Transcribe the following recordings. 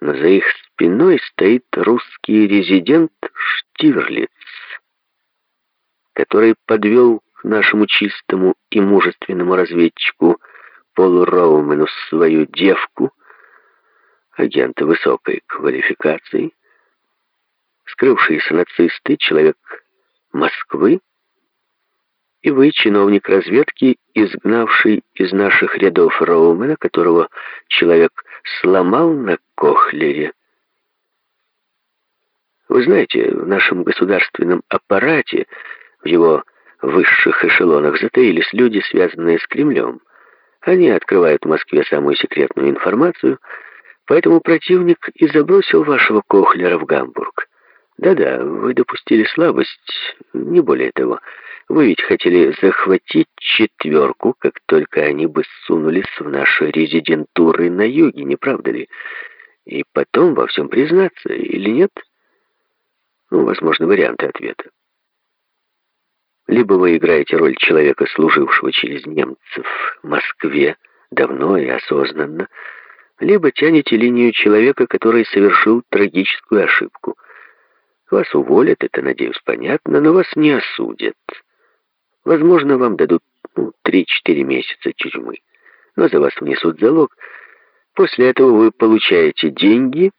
но за их спиной стоит русский резидент Штирлиц, который подвел нашему чистому и мужественному разведчику Полу Роумену свою девку, агента высокой квалификации, скрывшиеся нацисты, человек Москвы, и вы, чиновник разведки, изгнавший из наших рядов Роумена, которого человек сломал на Кохлере. Вы знаете, в нашем государственном аппарате, в его высших эшелонах затаились люди, связанные с Кремлем. Они открывают в Москве самую секретную информацию, поэтому противник и забросил вашего Кохлера в Гамбург. Да-да, вы допустили слабость, не более того. Вы ведь хотели захватить четверку, как только они бы сунулись в наши резидентуры на юге, не правда ли? И потом во всем признаться, или нет? Ну, возможно, варианты ответа. Либо вы играете роль человека, служившего через немцев в Москве давно и осознанно, либо тянете линию человека, который совершил трагическую ошибку – вас уволят, это, надеюсь, понятно, но вас не осудят. Возможно, вам дадут ну, 3-4 месяца тюрьмы, но за вас внесут залог. После этого вы получаете деньги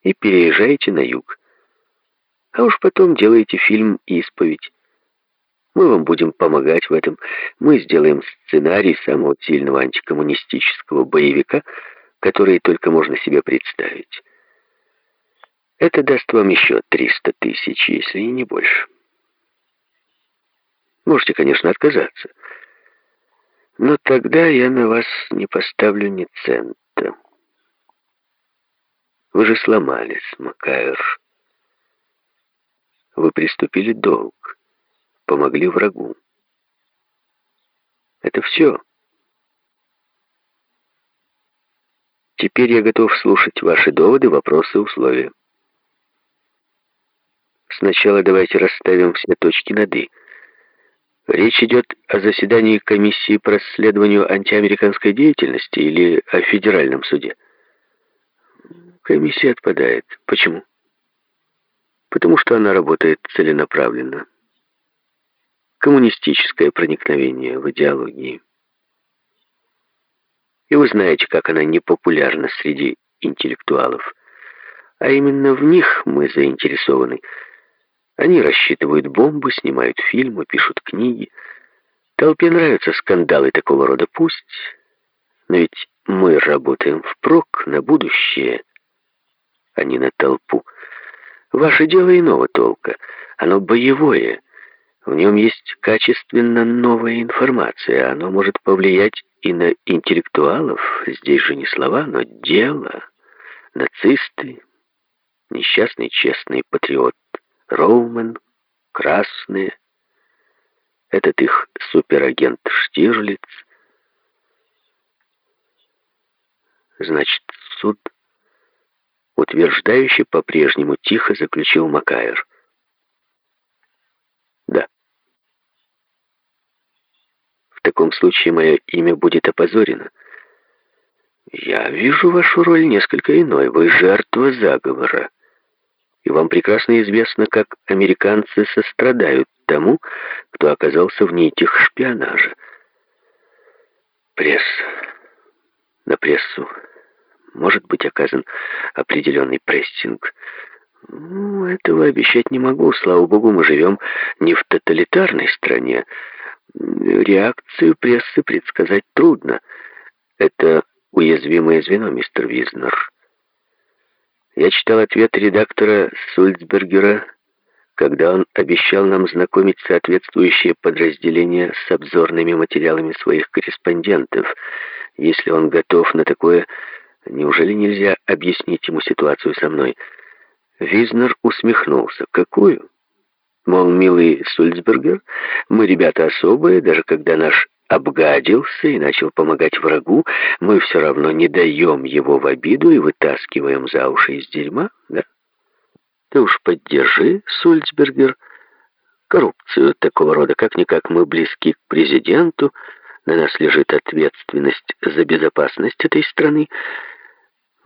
и переезжаете на юг. А уж потом делаете фильм «Исповедь». Мы вам будем помогать в этом. Мы сделаем сценарий самого сильного антикоммунистического боевика, который только можно себе представить. Это даст вам еще 300 тысяч, если и не больше. Можете, конечно, отказаться. Но тогда я на вас не поставлю ни цента. Вы же сломались, Макайр. Вы приступили долг, помогли врагу. Это все. Теперь я готов слушать ваши доводы, вопросы, условия. Сначала давайте расставим все точки над «и». Речь идет о заседании комиссии по расследованию антиамериканской деятельности или о федеральном суде? Комиссия отпадает. Почему? Потому что она работает целенаправленно. Коммунистическое проникновение в идеологии. И вы знаете, как она непопулярна среди интеллектуалов. А именно в них мы заинтересованы – они рассчитывают бомбы, снимают фильмы, пишут книги. Толпе нравятся скандалы такого рода, пусть. Но ведь мы работаем впрок на будущее, а не на толпу. Ваше дело иного толка. Оно боевое. В нем есть качественно новая информация. Оно может повлиять и на интеллектуалов. Здесь же не слова, но дело. Нацисты, несчастный честный патриот Роумен, красные, этот их суперагент Штирлиц. Значит, суд, утверждающий по-прежнему тихо заключил Макайр. Да. В таком случае мое имя будет опозорено. Я вижу вашу роль несколько иной. Вы жертва заговора и вам прекрасно известно, как американцы сострадают тому, кто оказался в нитях шпионажа. Пресса. На прессу может быть оказан определенный прессинг. Ну, этого обещать не могу. Слава богу, мы живем не в тоталитарной стране. Реакцию прессы предсказать трудно. Это уязвимое звено, мистер Визнер. Я читал ответ редактора Сульцбергера, когда он обещал нам знакомить соответствующие подразделения с обзорными материалами своих корреспондентов. Если он готов на такое, неужели нельзя объяснить ему ситуацию со мной? Визнер усмехнулся. Какую? Мол, милый Сульцбергер, мы ребята особые, даже когда наш обгадился и начал помогать врагу, мы все равно не даем его в обиду и вытаскиваем за уши из дерьма, да? Ты уж поддержи, Сульцбергер, коррупцию такого рода. Как-никак мы близки к президенту, на нас лежит ответственность за безопасность этой страны.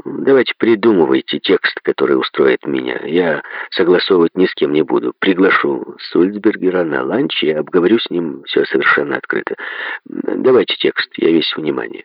Давайте придумывайте текст, который устроит меня. Я согласовывать ни с кем не буду. Приглашу Сульцбергера на ланч и обговорю с ним все совершенно открыто. Давайте текст, я весь внимание.